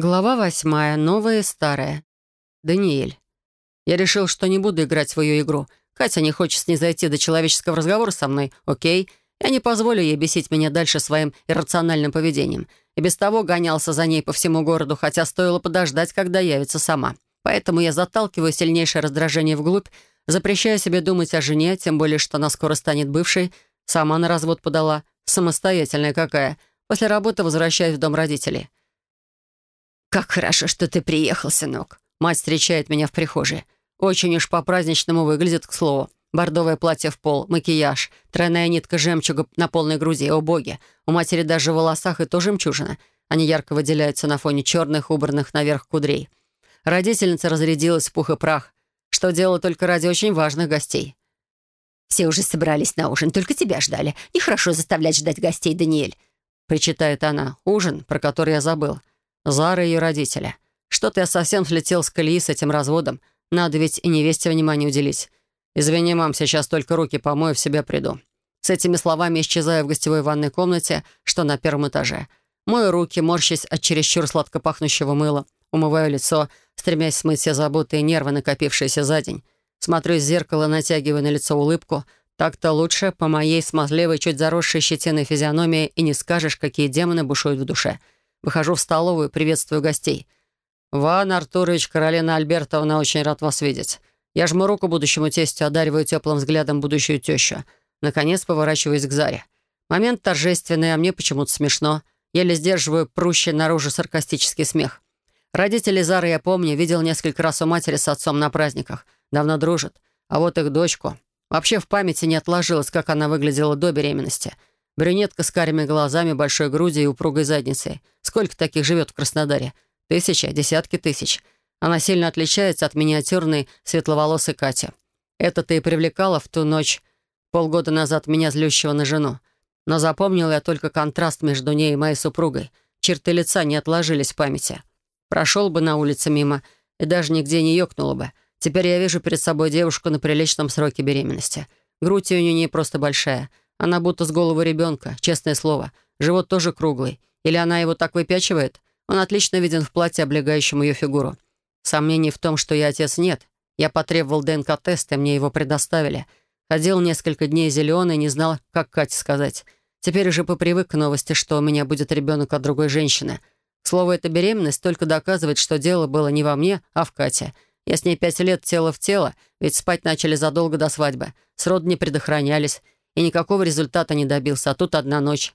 Глава восьмая. Новая и старая. Даниэль. Я решил, что не буду играть в свою игру. Катя не хочет снизойти до человеческого разговора со мной. Окей. Я не позволю ей бесить меня дальше своим иррациональным поведением. И без того гонялся за ней по всему городу, хотя стоило подождать, когда явится сама. Поэтому я заталкиваю сильнейшее раздражение вглубь, запрещая себе думать о жене, тем более, что она скоро станет бывшей. Сама на развод подала. Самостоятельная какая. После работы возвращаюсь в дом родителей. «Как хорошо, что ты приехал, сынок». Мать встречает меня в прихожей. Очень уж по-праздничному выглядит, к слову. Бордовое платье в пол, макияж, тройная нитка жемчуга на полной груди. О, боги! У матери даже в волосах и то жемчужина. Они ярко выделяются на фоне черных, убранных наверх кудрей. Родительница разрядилась в пух и прах, что делала только ради очень важных гостей. «Все уже собрались на ужин, только тебя ждали. Нехорошо заставлять ждать гостей, Даниэль», — причитает она. «Ужин, про который я забыл. Зара и ее родители. Что-то я совсем слетел с колеи с этим разводом. Надо ведь и невесте внимание уделить. Извини, мам, сейчас только руки помою, в себя приду. С этими словами исчезаю в гостевой ванной комнате, что на первом этаже. Мою руки, морщась от чересчур сладко пахнущего мыла. Умываю лицо, стремясь смыть все заботы и нервы, накопившиеся за день. Смотрю в зеркало, натягиваю на лицо улыбку. Так-то лучше по моей смазливой, чуть заросшей щетиной физиономии и не скажешь, какие демоны бушуют в душе. Выхожу в столовую, приветствую гостей. «Ван Артурович, Каролина Альбертовна, очень рад вас видеть. Я жму руку будущему тестю, одариваю теплым взглядом будущую тещу. Наконец поворачиваюсь к Заре. Момент торжественный, а мне почему-то смешно. Еле сдерживаю прущий наружу саркастический смех. Родителей Зары я помню, видел несколько раз у матери с отцом на праздниках. Давно дружат. А вот их дочку. Вообще в памяти не отложилось, как она выглядела до беременности — Брюнетка с карими глазами, большой грудью и упругой задницей. Сколько таких живет в Краснодаре? Тысяча, десятки тысяч. Она сильно отличается от миниатюрной светловолосой Кати. Это-то и привлекало в ту ночь полгода назад меня злющего на жену. Но запомнил я только контраст между ней и моей супругой. Черты лица не отложились в памяти. Прошел бы на улице мимо и даже нигде не ёкнуло бы. Теперь я вижу перед собой девушку на приличном сроке беременности. Грудь у нее не просто большая — она будто с головы ребенка, честное слово. Живот тоже круглый. Или она его так выпячивает? Он отлично виден в платье, облегающем ее фигуру. Сомнений в том, что я отец, нет. Я потребовал ДНК-тест, и мне его предоставили. Ходил несколько дней зеленый, не знал, как Кате сказать. Теперь уже попривык к новости, что у меня будет ребенок от другой женщины. К слову, эта беременность только доказывает, что дело было не во мне, а в Кате. Я с ней пять лет тело в тело, ведь спать начали задолго до свадьбы. Срод не предохранялись и никакого результата не добился, а тут одна ночь.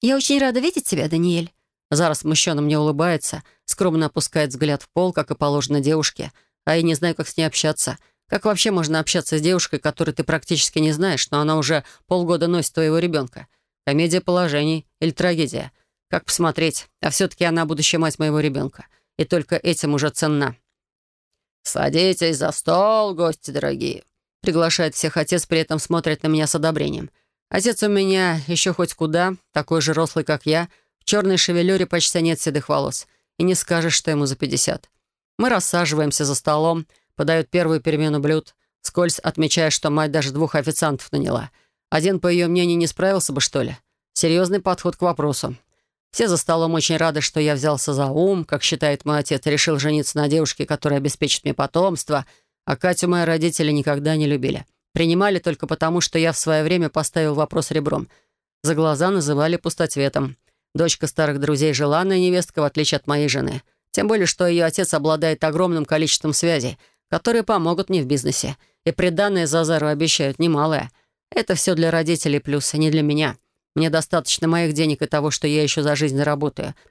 «Я очень рада видеть тебя, Даниэль». Зара смущенно мне улыбается, скромно опускает взгляд в пол, как и положено девушке, а я не знаю, как с ней общаться. Как вообще можно общаться с девушкой, которой ты практически не знаешь, но она уже полгода носит твоего ребенка? Комедия положений или трагедия? Как посмотреть? А все-таки она будущая мать моего ребенка. И только этим уже ценна. «Садитесь за стол, гости дорогие», Приглашает всех отец, при этом смотрит на меня с одобрением. Отец у меня еще хоть куда, такой же рослый, как я. В черной шевелюре почти нет седых волос. И не скажешь, что ему за пятьдесят. Мы рассаживаемся за столом, подают первую перемену блюд, скользь отмечая, что мать даже двух официантов наняла. Один, по ее мнению, не справился бы, что ли? Серьезный подход к вопросу. Все за столом очень рады, что я взялся за ум, как считает мой отец, решил жениться на девушке, которая обеспечит мне потомство — а Катю мои родители никогда не любили. Принимали только потому, что я в свое время поставил вопрос ребром. За глаза называли пустоцветом. Дочка старых друзей желанная невестка, в отличие от моей жены. Тем более, что ее отец обладает огромным количеством связей, которые помогут мне в бизнесе. И приданное Зазару обещают немалое. Это все для родителей плюс, а не для меня. Мне достаточно моих денег и того, что я еще за жизнь заработаю —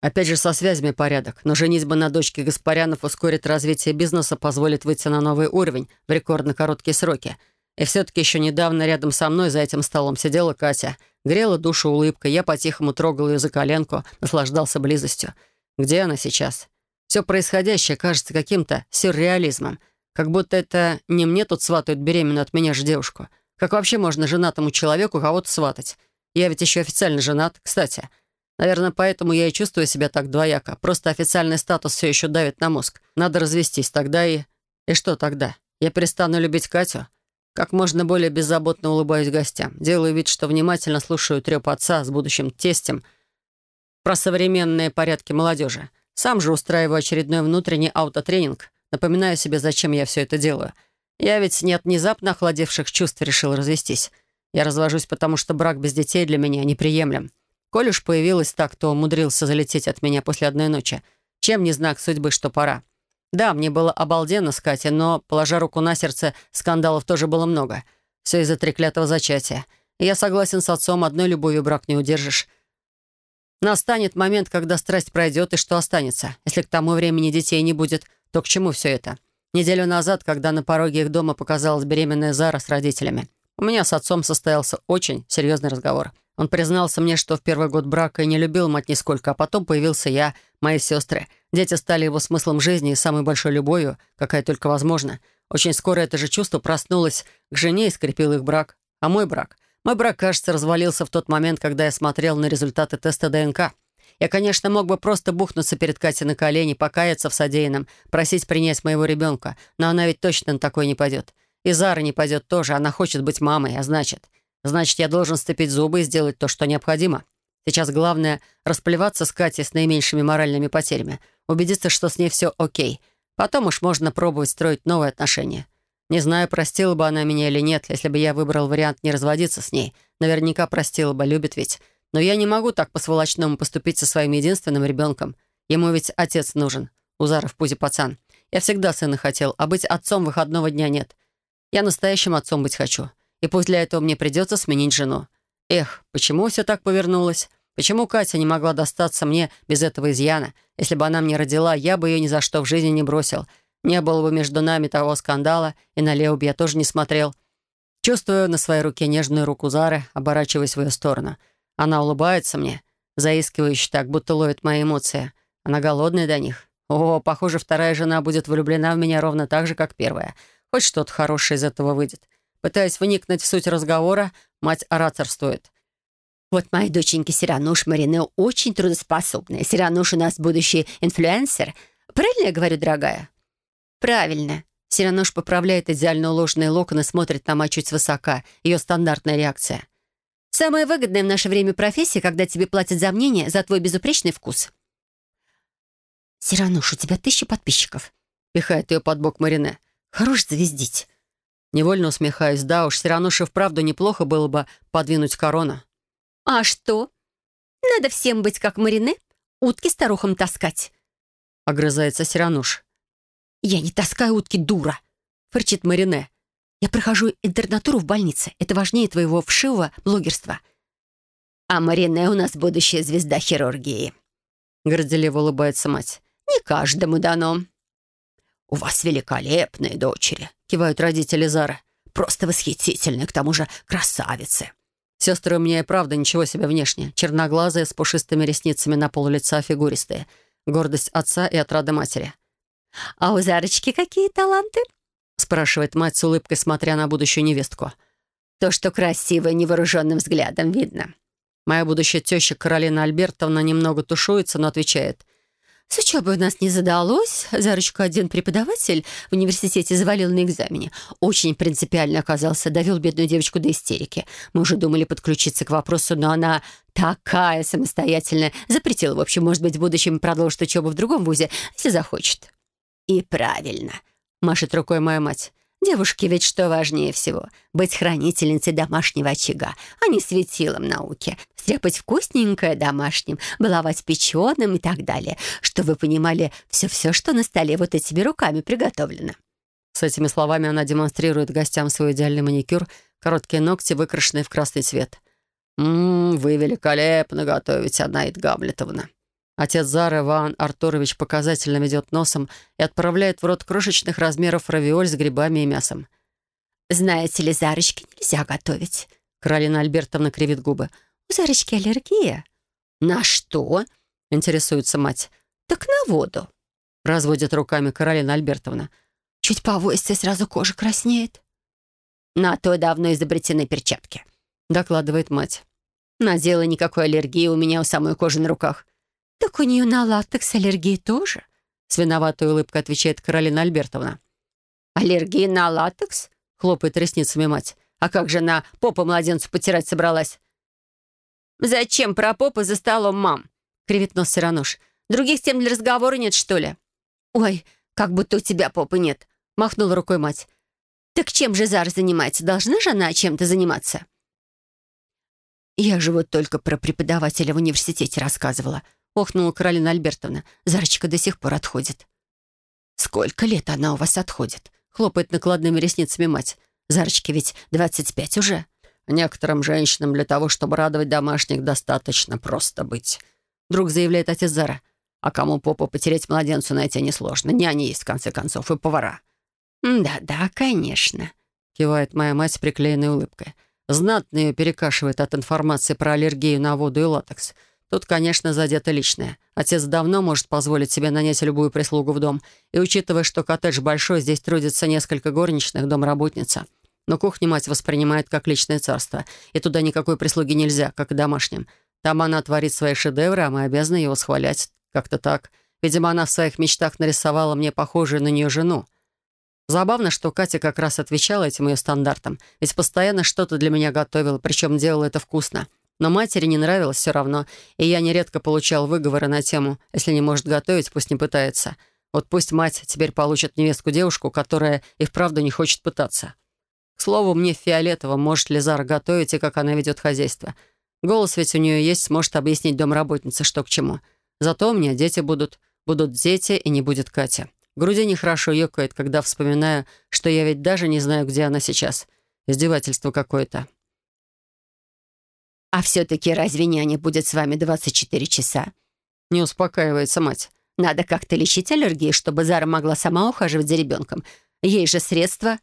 Опять же, со связями порядок, но женитьба на дочке Гаспарянов ускорит развитие бизнеса, позволит выйти на новый уровень в рекордно короткие сроки. И все-таки еще недавно рядом со мной за этим столом сидела Катя. Грела душу улыбкой, я по-тихому трогал ее за коленку, наслаждался близостью. Где она сейчас? Все происходящее кажется каким-то сюрреализмом. Как будто это не мне тут сватают беременную от меня же девушку. Как вообще можно женатому человеку кого-то сватать? Я ведь еще официально женат. Кстати, Наверное, поэтому я и чувствую себя так двояко. Просто официальный статус все еще давит на мозг. Надо развестись, тогда и... И что тогда? Я перестану любить Катю? Как можно более беззаботно улыбаюсь гостям. Делаю вид, что внимательно слушаю треп отца с будущим тестем про современные порядки молодежи. Сам же устраиваю очередной внутренний аутотренинг. Напоминаю себе, зачем я все это делаю. Я ведь не от внезапно охладевших чувств решил развестись. Я развожусь, потому что брак без детей для меня неприемлем. Коль уж появилась так, то умудрился залететь от меня после одной ночи. Чем не знак судьбы, что пора? Да, мне было обалденно с Катей, но, положа руку на сердце, скандалов тоже было много. Все из-за треклятого зачатия. Я согласен с отцом, одной любовью брак не удержишь. Настанет момент, когда страсть пройдет, и что останется? Если к тому времени детей не будет, то к чему все это? Неделю назад, когда на пороге их дома показалась беременная Зара с родителями, у меня с отцом состоялся очень серьезный разговор. Он признался мне, что в первый год брака и не любил мать нисколько, а потом появился я, мои сестры. Дети стали его смыслом жизни и самой большой любовью, какая только возможна. Очень скоро это же чувство проснулось к жене и скрепило их брак. А мой брак? Мой брак, кажется, развалился в тот момент, когда я смотрел на результаты теста ДНК. Я, конечно, мог бы просто бухнуться перед Катей на колени, покаяться в содеянном, просить принять моего ребенка, но она ведь точно на такое не пойдет. И Зара не пойдет тоже, она хочет быть мамой, а значит... Значит, я должен сцепить зубы и сделать то, что необходимо. Сейчас главное — расплеваться с Катей с наименьшими моральными потерями, убедиться, что с ней все окей. Потом уж можно пробовать строить новые отношения. Не знаю, простила бы она меня или нет, если бы я выбрал вариант не разводиться с ней. Наверняка простила бы, любит ведь. Но я не могу так по-сволочному поступить со своим единственным ребенком. Ему ведь отец нужен. У Зары в пузе пацан. Я всегда сына хотел, а быть отцом выходного дня нет. Я настоящим отцом быть хочу. И пусть для этого мне придется сменить жену. Эх, почему все так повернулось? Почему Катя не могла достаться мне без этого изъяна? Если бы она мне родила, я бы ее ни за что в жизни не бросил. Не было бы между нами того скандала, и на Лео бы я тоже не смотрел. Чувствую на своей руке нежную руку Зары, оборачиваясь в ее сторону. Она улыбается мне, заискивающе так, будто ловит мои эмоции. Она голодная до них. О, похоже, вторая жена будет влюблена в меня ровно так же, как первая. Хоть что-то хорошее из этого выйдет. Пытаясь вникнуть в суть разговора, мать ораторствует. «Вот моей доченьки Сирануш Марине очень трудоспособная. Сирануш у нас будущий инфлюенсер. Правильно я говорю, дорогая?» «Правильно». Сирануш поправляет идеально уложенные локоны, смотрит на мать чуть свысока. Ее стандартная реакция. «Самая выгодная в наше время профессия, когда тебе платят за мнение, за твой безупречный вкус». «Сирануш, у тебя тысяча подписчиков», — пихает ее под бок Марине. «Хорош завездить». Невольно усмехаюсь. Да уж, Сирануше вправду неплохо было бы подвинуть корону. «А что? Надо всем быть как Марине, утки старухам таскать», — огрызается Сирануш. «Я не таскаю утки, дура», — фырчит Марине. «Я прохожу интернатуру в больнице. Это важнее твоего вшивого блогерства». «А Марине у нас будущая звезда хирургии», — горделиво улыбается мать. «Не каждому дано». «У вас великолепные дочери», — кивают родители Зары. «Просто восхитительные, к тому же красавицы». Сестры у меня и правда ничего себе внешне. Черноглазые, с пушистыми ресницами на пол лица, фигуристые. Гордость отца и отрада матери. «А у Зарочки какие таланты?» — спрашивает мать с улыбкой, смотря на будущую невестку. «То, что красиво невооруженным взглядом видно». Моя будущая теща Каролина Альбертовна немного тушуется, но отвечает. С учебой у нас не задалось. Зарочку один преподаватель в университете завалил на экзамене. Очень принципиально оказался, довел бедную девочку до истерики. Мы уже думали подключиться к вопросу, но она такая самостоятельная. Запретила, в общем, может быть, в будущем продолжит учебу в другом вузе, если захочет. И правильно, машет рукой моя мать. Девушке ведь что важнее всего? Быть хранительницей домашнего очага, а не светилом науки. Стряпать вкусненькое домашним, баловать печеным и так далее. Что вы понимали, все-все, что на столе вот этими руками приготовлено. С этими словами она демонстрирует гостям свой идеальный маникюр, короткие ногти, выкрашенные в красный цвет. «Ммм, вы великолепно готовите, Анаид Гамлетовна», Отец Зары, Иван Артурович, показательно ведет носом и отправляет в рот крошечных размеров равиоль с грибами и мясом. «Знаете ли, Зарочки нельзя готовить». Каролина Альбертовна кривит губы. «У Зарочки аллергия». «На что?» — интересуется мать. «Так на воду». Разводит руками Каролина Альбертовна. «Чуть повысится, сразу кожа краснеет». «На то давно изобретены перчатки», — докладывает мать. «Надела никакой аллергии у меня у самой кожи на руках. «Так у нее на латекс аллергии тоже?» С виноватой улыбкой отвечает Каролина Альбертовна. «Аллергия на латекс?» — хлопает ресницами мать. «А как же на попу младенцу потирать собралась?» «Зачем про попу за столом, мам?» — кривит нос Сирануш. Других тем для разговора нет, что ли?» «Ой, как будто у тебя попы нет», — махнула рукой мать. «Так чем же Зара занимается? Должна же она чем-то заниматься?» «Я же вот только про преподавателя в университете рассказывала», — охнула Каролина Альбертовна. «Зарочка до сих пор отходит». «Сколько лет она у вас отходит?» — хлопает накладными ресницами мать. «Зарочке ведь двадцать пять уже». «Некоторым женщинам для того, чтобы радовать домашних, достаточно просто быть», — вдруг заявляет отец Зара. «А кому попу потерять младенцу найти несложно. Няни есть, в конце концов, и повара. «Да-да, конечно», — кивает моя мать с приклеенной улыбкой. Знатно ее перекашивает от информации про аллергию на воду и латекс. Тут, конечно, задето личное. Отец давно может позволить себе нанять любую прислугу в дом. И учитывая, что коттедж большой, здесь трудится несколько горничных, домработница. Но кухню мать воспринимает как личное царство. И туда никакой прислуги нельзя, как и домашним. Там она творит свои шедевры, а мы обязаны его схвалять. Как-то так. Видимо, она в своих мечтах нарисовала мне похожую на нее жену. Забавно, что Катя как раз отвечала этим ее стандартам, ведь постоянно что-то для меня готовила, причем делала это вкусно. Но матери не нравилось все равно, и я нередко получал выговоры на тему «если не может готовить, пусть не пытается». Вот пусть мать теперь получит невестку-девушку, которая и вправду не хочет пытаться. К слову, мне фиолетово, может ли Зара готовить и как она ведет хозяйство. Голос ведь у нее есть, сможет объяснить домработнице, что к чему. Зато у меня дети будут. Будут дети, и не будет Катя. В груди нехорошо ёкает, когда вспоминаю, что я ведь даже не знаю, где она сейчас. Издевательство какое-то. «А все-таки разве няня будет с вами 24 часа?» Не успокаивается мать. «Надо как-то лечить аллергии, чтобы Зара могла сама ухаживать за ребенком. Ей же средства...»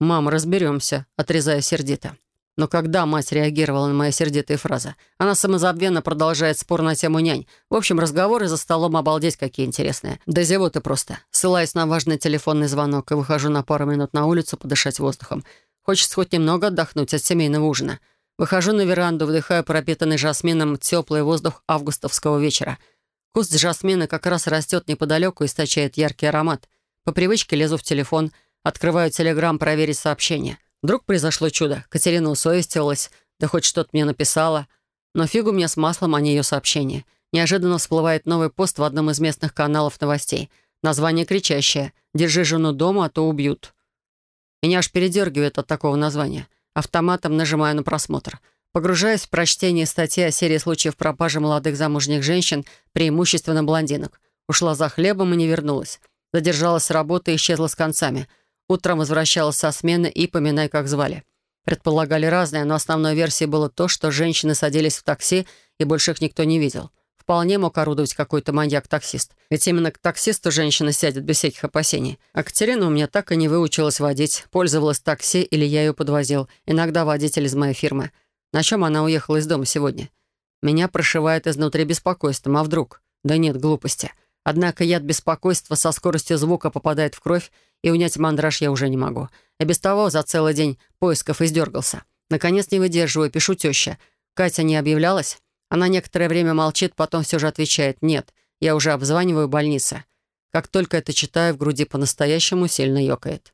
«Мам, разберемся», — отрезаю сердито. Но когда мать реагировала на мои сердитые фразы, она самозабвенно продолжает спор на тему нянь. В общем, разговоры за столом обалдеть какие интересные. Да зевоты просто. Ссылаюсь на важный телефонный звонок и выхожу на пару минут на улицу подышать воздухом. Хочется хоть немного отдохнуть от семейного ужина. Выхожу на веранду, вдыхаю пропитанный жасмином теплый воздух августовского вечера. Куст жасмина как раз растет неподалеку и источает яркий аромат. По привычке лезу в телефон, открываю телеграм проверить сообщение. Вдруг произошло чудо. Катерина усовестилась, да хоть что-то мне написала. Но фигу мне с маслом, а не ее сообщение. Неожиданно всплывает новый пост в одном из местных каналов новостей. Название кричащее «Держи жену дома, а то убьют». Меня аж передергивает от такого названия. Автоматом нажимаю на просмотр. Погружаюсь в прочтение статьи о серии случаев пропажи молодых замужних женщин, преимущественно блондинок. Ушла за хлебом и не вернулась. Задержалась с работы и исчезла с концами — Утром возвращалась со смены и поминай, как звали. Предполагали разное, но основной версией было то, что женщины садились в такси, и больше их никто не видел. Вполне мог орудовать какой-то маньяк-таксист. Ведь именно к таксисту женщина сядет без всяких опасений. А Катерина у меня так и не выучилась водить. Пользовалась такси или я ее подвозил. Иногда водитель из моей фирмы. На чем она уехала из дома сегодня? Меня прошивает изнутри беспокойством. А вдруг? Да нет, глупости. Однако яд беспокойства со скоростью звука попадает в кровь, и унять мандраж я уже не могу. И без того за целый день поисков издергался. Наконец не выдерживаю, пишу теща. Катя не объявлялась? Она некоторое время молчит, потом все же отвечает «нет». Я уже обзваниваю больницы. Как только это читаю, в груди по-настоящему сильно ёкает.